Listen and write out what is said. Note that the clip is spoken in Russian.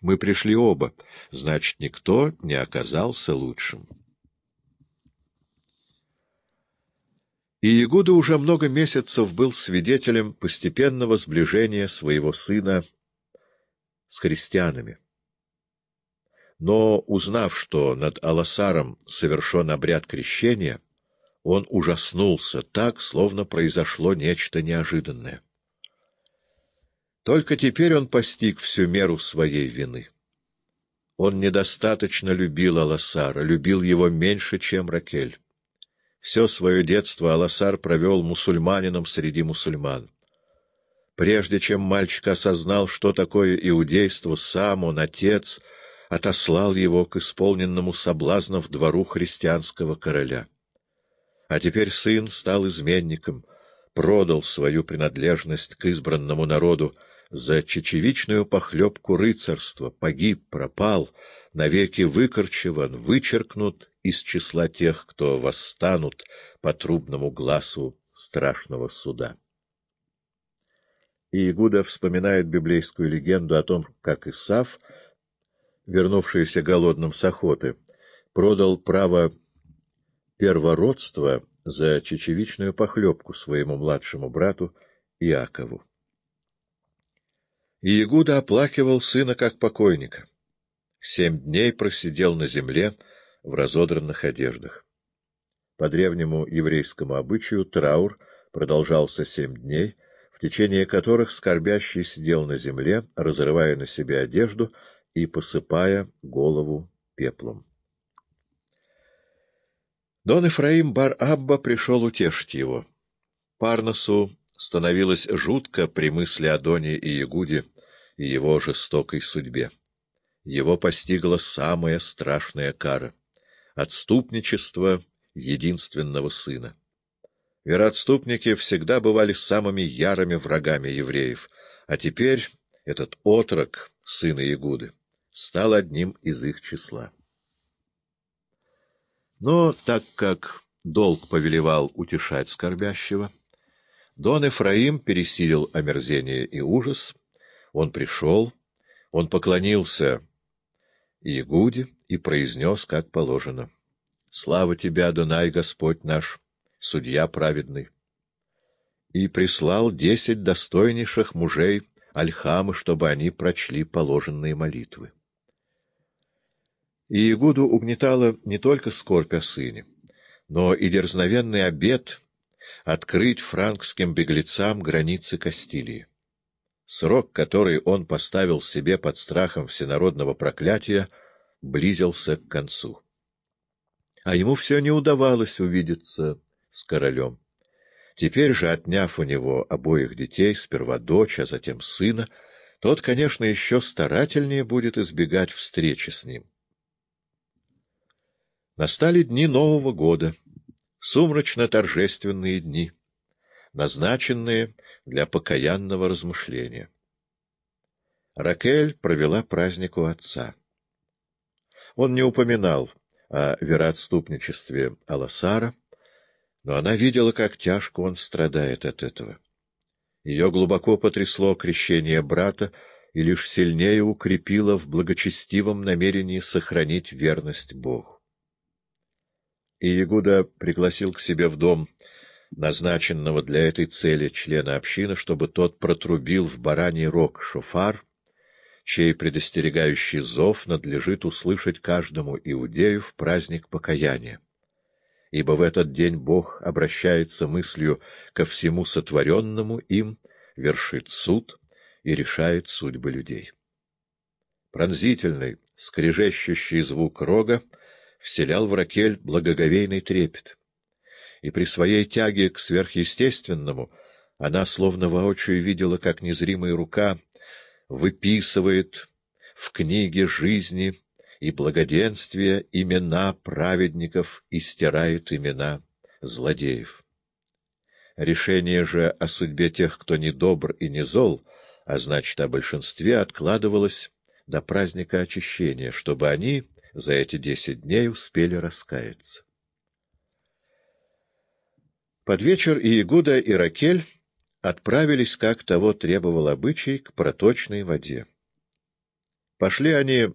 Мы пришли оба, значит, никто не оказался лучшим. И Ягуда уже много месяцев был свидетелем постепенного сближения своего сына с христианами. Но, узнав, что над Аласаром совершен обряд крещения, он ужаснулся так, словно произошло нечто неожиданное. Только теперь он постиг всю меру своей вины. Он недостаточно любил Аласара, любил его меньше, чем Ракель. Все свое детство Аласар провел мусульманином среди мусульман. Прежде чем мальчик осознал, что такое иудейство, сам он, отец, отослал его к исполненному соблазнов двору христианского короля. А теперь сын стал изменником, продал свою принадлежность к избранному народу за чечевичную похлебку рыцарства, погиб, пропал, навеки выкорчеван, вычеркнут из числа тех, кто восстанут по трубному глазу страшного суда. И Игуда вспоминает библейскую легенду о том, как Исав, вернувшийся голодным с охоты, продал право первородство за чечевичную похлебку своему младшему брату Иакову. И Игуда оплакивал сына как покойника. Семь дней просидел на земле в разодранных одеждах. По древнему еврейскому обычаю траур продолжался семь дней, в течение которых скорбящий сидел на земле, разрывая на себе одежду и посыпая голову пеплом. Дон Ифраим Бар-Абба пришел утешить его. Парносу становилось жутко при мысли о Доне и Ягуде и его жестокой судьбе. Его постигла самая страшная кара — отступничество единственного сына. Вероотступники всегда бывали самыми ярыми врагами евреев, а теперь этот отрок, сына Ягуды, стал одним из их числа. Но так как долг повелевал утешать скорбящего, Дон Эфраим пересилил омерзение и ужас, он пришел, он поклонился Ягуде и произнес, как положено. «Слава тебя, Дунай, Господь наш, судья праведный!» И прислал десять достойнейших мужей Альхамы, чтобы они прочли положенные молитвы. И Ягуду угнетала не только скорбь о сыне, но и дерзновенный обет открыть франкским беглецам границы Кастилии. Срок, который он поставил себе под страхом всенародного проклятия, близился к концу. А ему все не удавалось увидеться с королем. Теперь же, отняв у него обоих детей, сперва дочь, а затем сына, тот, конечно, еще старательнее будет избегать встречи с ним. Настали дни Нового года, сумрачно-торжественные дни, назначенные для покаянного размышления. Ракель провела праздник у отца. Он не упоминал о вероотступничестве Аласара, но она видела, как тяжко он страдает от этого. Ее глубоко потрясло крещение брата и лишь сильнее укрепило в благочестивом намерении сохранить верность Богу и Ягуда пригласил к себе в дом назначенного для этой цели члена общины, чтобы тот протрубил в бараний рог шофар, чей предостерегающий зов надлежит услышать каждому иудею в праздник покаяния. Ибо в этот день Бог обращается мыслью ко всему сотворенному им, вершит суд и решает судьбы людей. Пронзительный, скрежещущий звук рога — вселял в Ракель благоговейный трепет. И при своей тяге к сверхъестественному она словно воочию видела, как незримая рука выписывает в книге жизни и благоденствия имена праведников и стирает имена злодеев. Решение же о судьбе тех, кто не добр и не зол, а значит, о большинстве, откладывалось до праздника очищения, чтобы они за эти десять дней успели раскаяться. Под вечер и Игуда, и Ракель отправились, как того требовал обычай, к проточной воде. Пошли они